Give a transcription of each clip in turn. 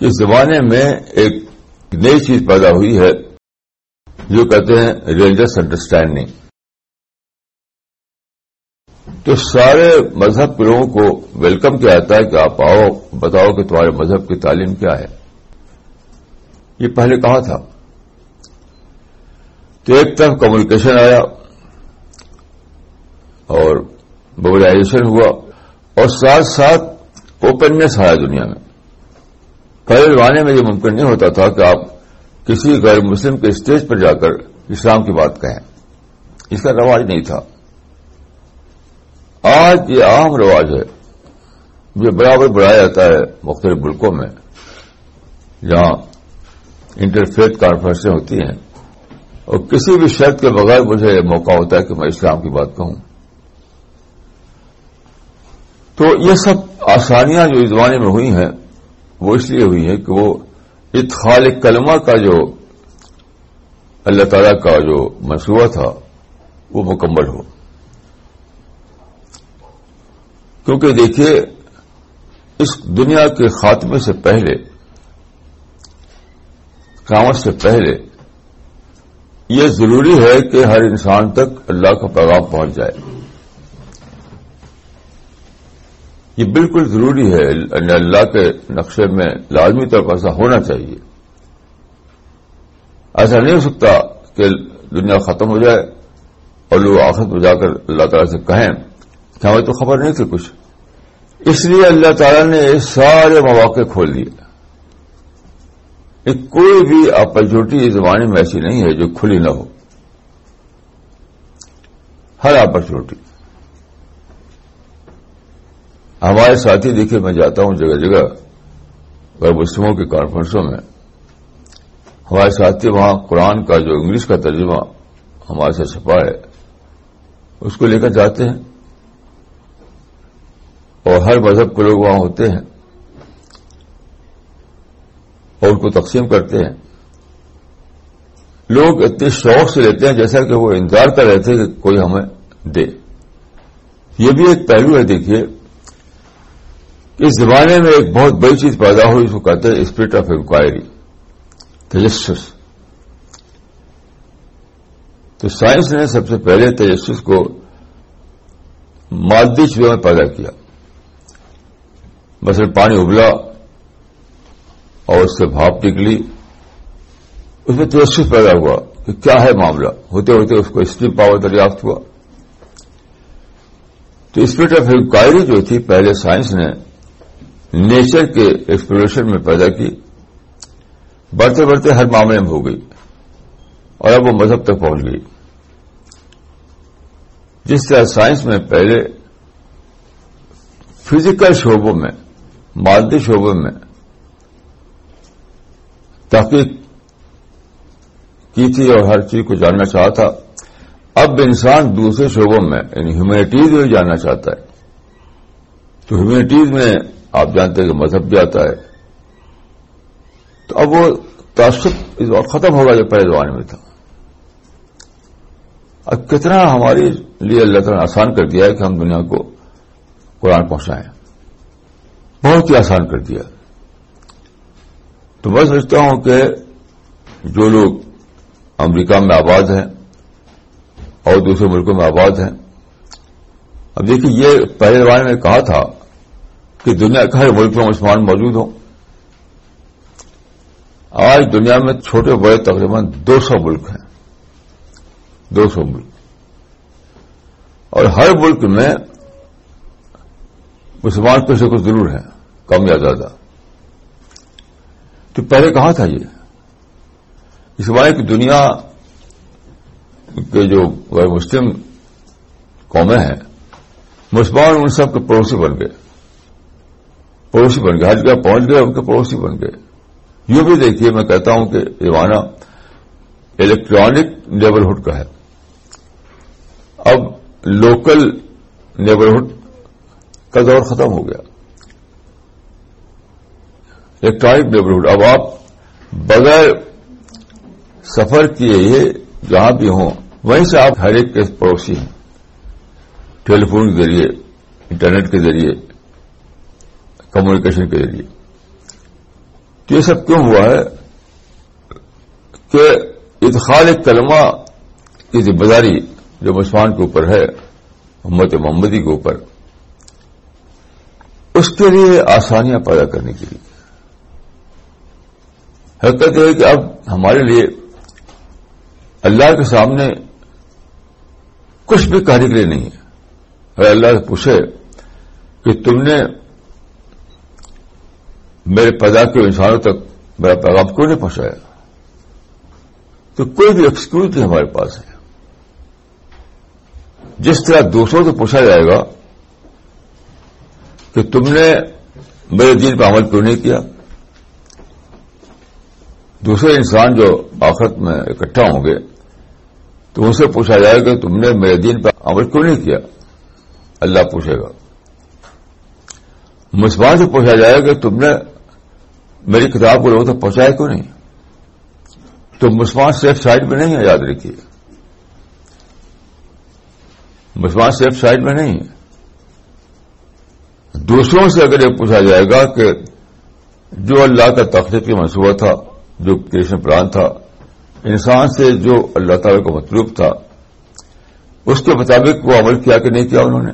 اس زمانے میں ایک نئی چیز پیدا ہوئی ہے، جو کہتے ہیں ریلیجس انڈرسٹینڈنگ تو سارے مذہب کے لوگوں کو ویلکم کیا جاتا ہے کہ آپ آؤ، بتاؤ کہ تمہارے مذہب کی تعلیم کیا ہے۔ یہ پہلے کہا تھا؟ تو ایک طرف کمیونیکیشن آیا اور موبلائزیشن ہوا اور ساتھ ساتھ اوپننیس آیا دنیا میں۔ پہلے زمانے میں یہ ممکن نہیں ہوتا تھا کہ آپ کسی غیر مسلم کے اسٹیج پر جا کر اسلام کی بات کہیں۔ اس کا رواج نہیں تھا۔ آج یہ عام رواج ہے۔ یہ برابر بڑھایا جاتا ہے مختلف ملکوں میں، جہاں انٹرفیت کانفرنسیں ہوتی ہیں۔ اور کسی بھی شرط کے بغیر مجھے یہ موقع ہوتا ہے کہ میں اسلام کی بات کہوں۔ تو یہ سب آسانیاں جو اس زمانے میں ہوئی ہیں وہ اس لیے ہوئی ہیں کہ وہ اتخال کلمہ کا جو اللہ تعالی کا جو منصوبہ تھا، وہ مکمل ہو۔ کیونکہ دیکھیے، اس دنیا کے خاتمے سے پہلے، قیامت سے پہلے، یہ ضروری ہے کہ ہر انسان تک اللہ کا پیغام پہنچ جائے۔ یہ بالکل ضروری ہے اللہ کے نقشے میں لازمی طور پر ایسا ہونا چاہیے۔ ایسا نہیں ہو سکتا کہ دنیا ختم ہو جائے اور لوگ آخر میں جا کر اللہ تعالی سے کہیں۔ کہ ہمیں تو خبر نہیں تھی کچھ۔ اس لیے اللہ تعالیٰ نے سارے مواقع کھول دیے۔ کوئی بھی اپرچونیٹی اس زمانے میں ایسی نہیں ہے جو کھلی نہ ہو۔ ہر اپرچونیٹی ہمارے ساتھی دیکھیے، میں جاتا ہوں جگہ جگہ غیر مسلموں کی کانفرنسوں میں۔ ہمارے ساتھی وہاں قرآن کا جو انگلش کا ترجمہ ہمارے سے چھپا ہے، اس کو لے کر جاتے ہیں۔ اور ہر مذہب کے لوگ وہاں ہوتے ہیں۔ اور ان کو تقسیم کرتے ہیں۔ لوگ اتنے شوق سے لیتے ہیں جیسا کہ وہ انتظار کر رہے تھے کہ کوئی ہمیں دے۔ یہ بھی ایک پہلو ہے، دیکھیے۔ اس زمانے میں ایک بہت بڑی چیز پیدا ہوئی، اس کو کہتے ہیں اسپرٹ آف انکوائری تجسس۔ تو سائنس نے سب سے پہلے تجسس کو مادی چیزوں میں پیدا کیا۔ مثلا پانی ابلا اور اس سے بھاپ نکلی۔ اس میں تجسس پیدا ہوا کہ کیا ہے معاملہ۔ ہوتے ہوتے اس کو اسٹیم پاور دریافت ہوا۔ تو اسپرٹ آف انکوائری جو تھی، پہلے سائنس نے نیچر کے ایکسپلوریشن میں پیدا کی، بڑھتے بڑھتے ہر معاملے میں ہو گئی اور اب وہ مذہب تک پہنچ گئی۔ جس طرح سائنس میں پہلے فزیکل شعبوں میں، مادی شعبوں میں تحقیق کی تھی اور ہر چیز کو جاننا چاہا تھا، اب انسان دوسرے شعبوں میں یعنی ہیومینٹیز میں جاننا چاہتا ہے۔ تو ہیومینٹیز میں آپ جانتے ہیں کہ مذہب بھی آتا ہے۔ تو اب وہ تعصب اس وقت ختم ہوگا جو پہلے زمانے میں تھا۔ اب کتنا ہمارے لیے اللہ تعالیٰ نے آسان کر دیا ہے کہ ہم دنیا کو قرآن پہنچائیں۔ بہت ہی آسان کر دیا۔ تو میں سمجھتا ہوں کہ جو لوگ امریکہ میں آباد ہیں اور دوسرے ملکوں میں آباد ہیں، اب دیکھیے یہ پہلے زمانے میں کہا تھا؟ کہ دنیا کا ہر ملک میں مسلمان موجود ہوں۔ آج دنیا میں چھوٹے بڑے تقریباً دو سو ملک ہیں۔ دو سو ملک۔ اور ہر ملک میں مسلمان کچھ سے کچھ ضرور ہیں، کم یا زیادہ۔ تو پہلے کہاں تھا یہ؟ اس بارے کی دنیا کے جو غیر مسلم قومیں ہیں، مسلمان ان سب کے پڑوسی بن گئے۔ پڑوسی بن گئے ہر جگہ پہنچ گئے، ان کے پڑوسی بن گئے۔ یوں بھی دیکھیے، میں کہتا ہوں کہ ایوانا الیکٹرانک نیبرہڈ کا ہے۔ اب لوکل نیبرہڈ کا دور ختم ہو گیا۔ الیکٹرانک نیبرہڈ اب آپ بغیر سفر کیے یہ جہاں بھی ہوں، وہیں سے آپ ہر ایک کے پڑوسی ہیں۔ ٹیلی فون کے ذریعے، انٹرنیٹ کے ذریعے۔ کمیونیکیشن کے ذریعے۔ تو یہ سب کیوں ہوا ہے کہ ادخال کلمہ کی ذمہ داری جو مسلمان کے اوپر ہے محمد محمدی کے اوپر، اس کے لیے آسانیاں پیدا کرنے کے لیے۔ حقیقت یہ ہے کہ اب ہمارے لیے اللہ کے سامنے کچھ بھی کہنے کے لیے نہیں ہے۔ اگر اللہ سے پوچھے کہ تم نے میرے پیدا کے انسانوں تک میرا پیغام کیوں نہیں پہنچایا؟ تو کوئی بھی ایکسکیوز نہیں ہمارے پاس ہے۔ جس طرح دوسروں سے پوچھا جائے گا کہ تم نے میرے دین پہ عمل کیوں نہیں کیا؟ دوسرے انسان جو آخرت میں اکٹھا ہوں گے، تو ان سے پوچھا جائے گا کہ تم نے میرے دین پہ عمل کیوں نہیں کیا؟ اللہ پوچھے گا۔ مسلمان سے پوچھا جائے گا کہ تم نے میری کتاب کو لوگوں تک پہنچایا کیوں نہیں؟ تو مسلمان سیف سائڈ میں نہیں ہے، یاد رکھیے۔ مسلمان سیف سائڈ میں نہیں ہے۔ دوسروں سے اگر یہ پوچھا جائے گا کہ جو اللہ کا تخلیقی منصوبہ تھا، جو کریشن پلان تھا، انسان سے جو اللہ تعالی کا مطلوب تھا، اس کے مطابق وہ عمل کیا کہ نہیں کیا انہوں نے؟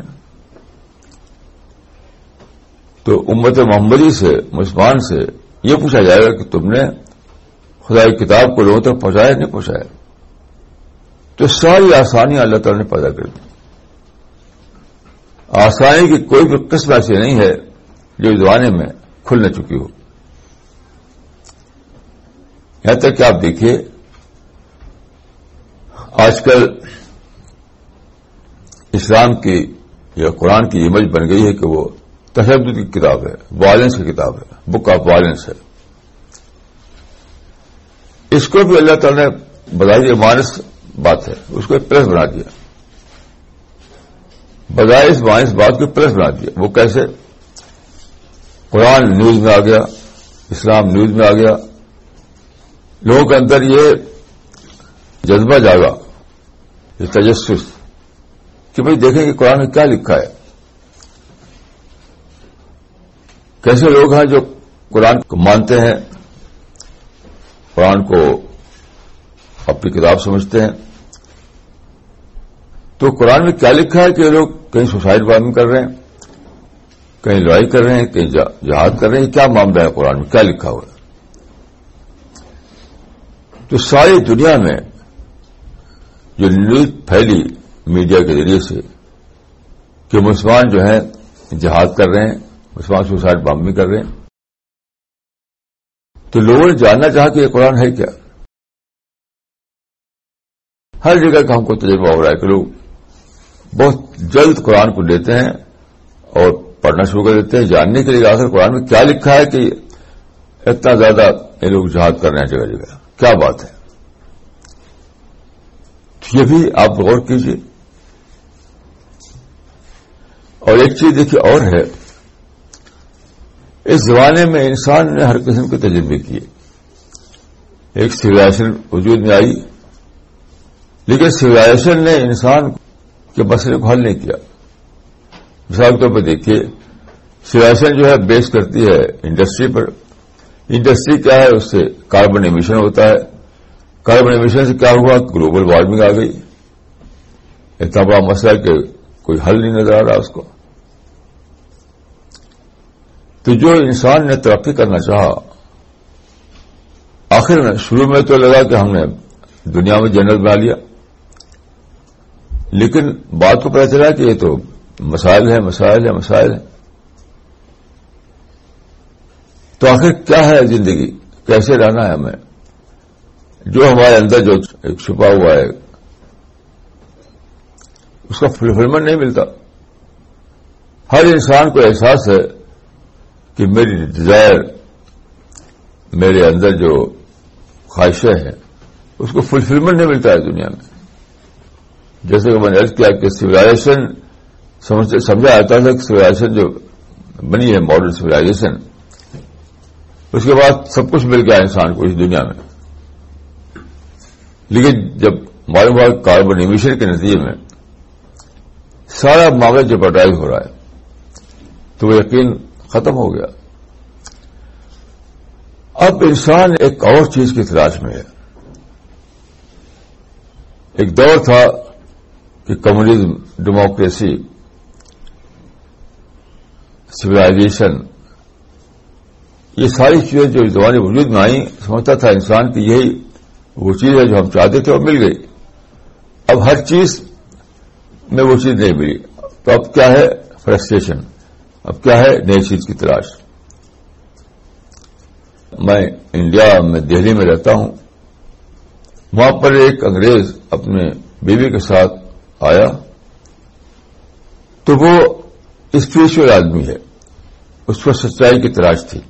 تو امت محمدی سے، مسلمان سے یہ پوچھا جائے گا کہ تم نے خدا کی کتاب کو لوگوں تک پہنچایا نہیں پہنچایا؟ تو ساری آسانیاں اللہ تعالی نے پیدا کر دی۔ آسانی کی کوئی بھی قسم ایسی نہیں ہے جو زمانے میں کھل نہ چکی ہو۔ یہاں تک کہ آپ دیکھیے، آج کل اسلام کی یا قرآن کی امیج بن گئی ہے کہ وہ تشدد کی کتاب ہے وائلنس کی کتاب ہے بک آف وائلنس ہے۔ اس کو بھی اللہ تعالی نے بتائی مانس بات ہے، اس کو پریس بنا دیا۔ بجائے اس مانس بات کو پریس بنا دیا۔ وہ کیسے؟ قرآن نیوز میں آ گیا، اسلام نیوز میں آ گیا۔ لوگوں کے اندر یہ جذبہ جاگا، یہ تجسس کہ بھائی دیکھیں کہ قرآن میں کیا لکھا ہے۔ کیسے لوگ ہیں جو قرآن کو مانتے ہیں، قرآن کو اپنی کتاب سمجھتے ہیں؟ تو قرآن میں کیا لکھا ہے کہ لوگ کہیں سوسائڈ وارمنگ کر رہے ہیں، کہیں لڑائی کر رہے ہیں، کہیں جہاد کر رہے ہیں، کیا معاملہ ہے قرآن میں؟ کیا لکھا ہوا ہے؟ تو ساری دنیا میں جو نیوز پھیلی میڈیا کے ذریعے سے کہ مسلمان جو ہیں، جہاد کر رہے ہیں مسلمان سوسائڈ بام کر رہے ہیں۔ تو لوگوں نے جاننا چاہا کہ یہ قرآن ہے کیا؟ ہر جگہ کا ہم کو تجربہ ہو رہا ہے کہ لوگ بہت جلد قرآن کو لیتے ہیں اور پڑھنا شروع کر دیتے ہیں۔ جاننے کے لیے آخر قرآن میں کیا لکھا ہے کہ اتنا زیادہ یہ لوگ جہاد کر رہے ہیں جگہ جگہ۔ کیا بات ہے؟ یہ بھی آپ غور کیجیے اور ایک چیز دیکھیے اور ہے۔ اس زمانے میں انسان نے ہر قسم کے تجربے کیے۔ ایک سویلائزیشن وجود میں آئی، لیکن سویلائزیشن نے انسان کے مسئلے کو حل نہیں کیا۔ مثال کے طور پر دیکھیے سویلائزیشن جو ہے بیس کرتی ہے انڈسٹری پر۔ انڈسٹری کیا ہے؟ اس سے کاربن ایمیشن ہوتا ہے۔ کاربن ایمیشن سے کیا ہوا؟ گلوبل وارمنگ آ گئی۔ اتنا بڑا مسئلہ کہ کوئی حل نہیں نظر آ رہا اس کو۔ تو جو انسان نے ترقی کرنا چاہا، آخر میں شروع میں تو لگا کہ ہم نے دنیا میں جنرل بنا لیا۔ لیکن بات کو پتہ چلا کہ یہ تو مسائل ہے مسائل ہے مسائل ہے تو آخر کیا ہے زندگی؟ کیسے رہنا ہے ہمیں؟ جو ہمارے اندر جو ایک چھپا ہوا ہے، اس کا فلفلمنٹ نہیں ملتا۔ ہر انسان کو احساس ہے کہ میری ڈیزائر میرے اندر جو خواہشیں ہیں، اس کو فلفلمنٹ نہیں ملتا ہے دنیا میں۔ جیسے کہ میں نے کیا کہ سولاشن سمجھا جاتا تھا کہ سولاشن جو بنی ہے ماڈرن سولاشن اس کے بعد سب کچھ مل گیا انسان کو اس دنیا میں۔ لیکن جب معلوم ہوا کاربن ایمیشن کے نتیجے میں سارا معاملہ جو بٹائی ہو رہا ہے، تو وہ یقین ختم ہو گیا۔ اب انسان ایک اور چیز کی تلاش میں ہے۔ ایک دور تھا کہ کمیونزم، ڈیموکریسی سولاشن یہ ساری چیزیں جو زبان وجود میں آئیں، سمجھتا تھا انسان کی یہی وہ چیز ہے جو ہم چاہتے تھے وہ مل گئی۔ اب ہر چیز میں وہ چیز نہیں ملی۔ تو اب کیا ہے؟ فرسٹریشن۔ اب کیا ہے نئی چیز کی تلاش؟ میں انڈیا میں دہلی میں رہتا ہوں، وہاں پر ایک انگریز اپنے بیوی کے ساتھ آیا، تو وہ اسپریچل آدمی ہے، اس پر سچائی کی تلاش تھی۔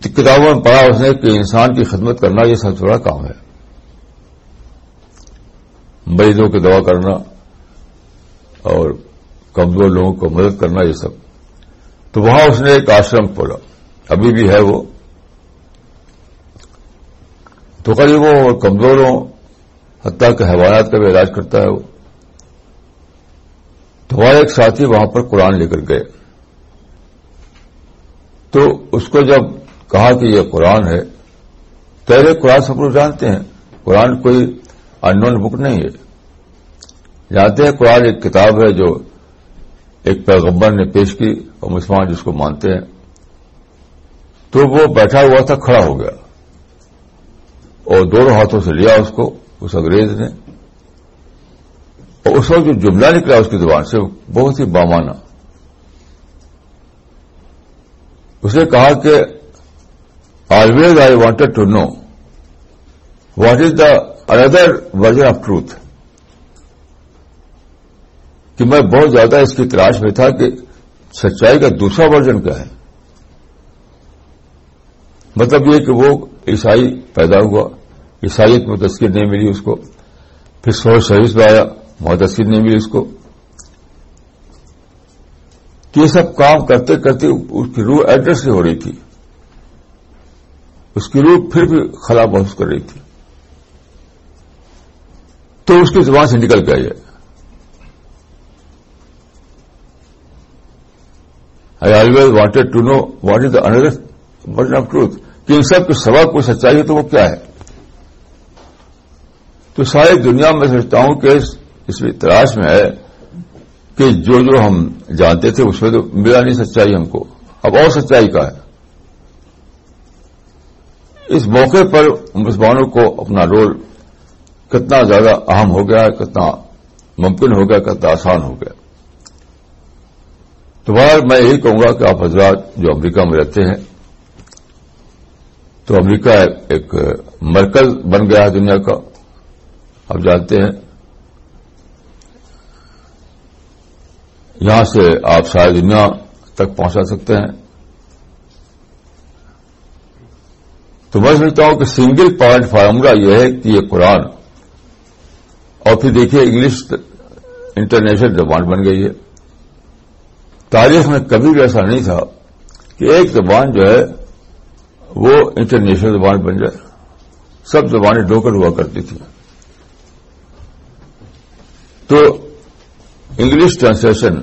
کتابوں میں پڑھا اس نے کہ انسان کی خدمت کرنا یہ سب سے بڑا کام ہے۔ مریضوں کی دوا کرنا اور کمزور لوگوں کو مدد کرنا یہ سب۔ تو وہاں اس نے ایک آشرم کھولا۔ ابھی بھی ہے وہ۔ تو غریبوں اور کمزوروں، حتیٰ کہ حیوانات کا بھی علاج کرتا ہے وہ۔ تو ہمارے ایک ساتھی وہاں پر قرآن لے کر گئے۔ تو اس کو جب کہا کہ یہ قرآن ہے پہلے قرآن سب لوگ جانتے ہیں۔ قرآن کوئی ان نون بک نہیں ہے۔ جانتے ہیں قرآن ایک کتاب ہے جو ایک پیغمبر نے پیش کی اور مسلمان جس کو مانتے ہیں۔ تو وہ بیٹھا ہوا تھا، کھڑا ہو گیا۔ اور دونوں ہاتھوں سے لیا اس کو، اس انگریز نے۔ اور اس وقت جو جملہ نکلا اس کی زبان سے بہت ہی بامانہ۔ اس نے کہا کہ always I wanted to know what is the inner version of truth کہ میں بہت زیادہ اس کی تلاش میں تھا کہ سچائی کا دوسرا ورژن کیا ہے۔ مطلب یہ کہ وہ عیسائی پیدا ہوا، عیسائیت میں تسکیر نہیں ملی اس کو۔ پھر سو شہید میں آیا، وہاں تسکیر نہیں ملی اس کو۔ یہ سب کام کرتے کرتے اس کی روح ایڈریس سے ہو رہی تھی۔ اس کی روح پھر بھی خلا محسوس کر رہی تھی۔ تو اس کی زبان سے نکل گیا یہ I always wanted to know what is the inner version of truth کہ ان سب کے سبق کو سچائی ہے تو وہ کیا ہے؟ تو ساری دنیا میں سمجھتا ہوں کہ اس میں تلاش میں ہے کہ جو جو ہم جانتے تھے اس میں تو ملا نہیں سچائی ہم کو۔ اب اور سچائی کا ہے۔ اس موقع پر مسلمانوں کو اپنا رول کتنا زیادہ اہم ہو گیا، کتنا ممکن ہو گیا، کتنا آسان ہو گیا۔ تو بہر میں یہی کہوں گا کہ آپ حضرات جو امریکہ میں رہتے ہیں، تو امریکہ ایک مرکز بن گیا ہے دنیا کا، آپ جانتے ہیں۔ یہاں سے آپ ساری دنیا تک پہنچا سکتے ہیں۔ تو میں سمجھتا ہوں کہ سنگل پوائنٹ فارمولا یہ ہے کہ یہ قرآن اور پھر دیکھیے انگلش انٹرنیشنل زبان بن گئی ہے۔ تاریخ میں کبھی بھی ایسا نہیں تھا کہ ایک زبان جو ہے وہ انٹرنیشنل زبان بن جائے۔ سب زبانیں ڈوکر ہوا کرتی تھیں۔ تو انگلش ٹرانسلیشن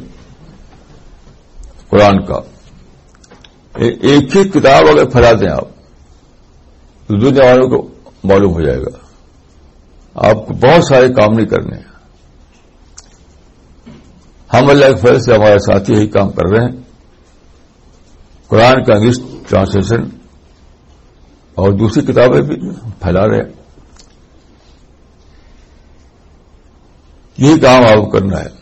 قرآن کا ایک ہی کتاب اگر پھیلا دیں آپ، تو دنیا والوں کو معلوم ہو جائے گا۔ آپ کو بہت سارے کام نہیں کرنے۔ ہیں ہم اللہ کے فیض سے ہمارے ساتھی یہی کام کر رہے ہیں۔ قرآن کا انگلش ٹرانسلیشن اور دوسری کتابیں بھی پھیلا رہے ہیں۔ یہی کام آپ کو کرنا ہے۔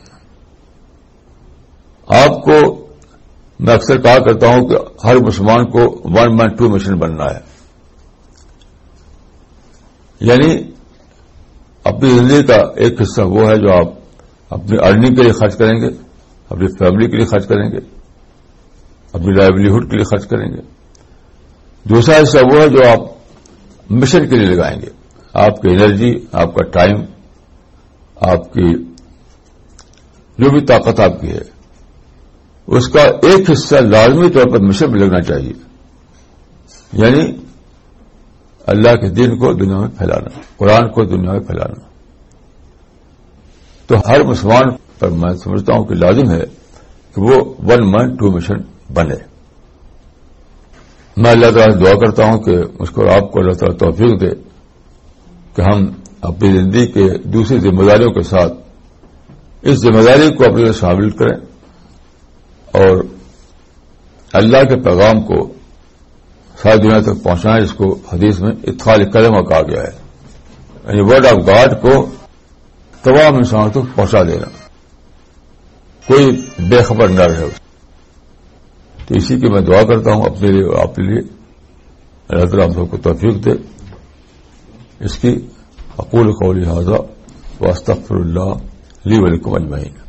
آپ کو میں اکثر کہا کرتا ہوں کہ ہر مسلمان کو ون مین ٹو مشن بننا ہے۔ یعنی اپنی زندگی کا ایک حصہ وہ ہے جو آپ اپنی ارننگ کے لیے خرچ کریں گے، اپنی فیملی کے لیے خرچ کریں گے، اپنی لائیولیہڈ کے لیے خرچ کریں گے۔ دوسرا حصہ وہ ہے جو آپ مشن کے لیے لگائیں گے۔ آپ کی انرجی آپ کا ٹائم آپ کی جو بھی طاقت آپ کی ہے، اس کا ایک حصہ لازمی طور پر مشن میں لگنا چاہیے۔ یعنی اللہ کے دین کو دنیا میں پھیلانا، قرآن کو دنیا میں پھیلانا۔ تو ہر مسلمان پر میں سمجھتا ہوں کہ لازم ہے کہ وہ ون من ٹو مشن بنے۔ میں اللہ تعالیٰ سے دعا کرتا ہوں کہ اس کو آپ کو اللہ تعالیٰ توفیق دے کہ ہم اپنی زندگی کے دوسری ذمہ داریوں کے ساتھ اس ذمہ داری کو اپنے شامل کریں اور اللہ کے پیغام کو ساری دنیا تک پہنچائیں جس کو حدیث میں اتخال قدم کہا گیا ہے۔ یعنی ورڈ آف گاڈ کو تمام انسانوں تک پہنچا دینا۔ کوئی بے خبر نہ رہے تو اسی کی میں دعا کرتا ہوں، اپنے لیے، آپ کے لیے۔ اللہ تعالیٰ ہم سب کو توفیق دے۔ اس کی اقول قولی حاضہ واسطر اللہ لی ولیکم اجمعین۔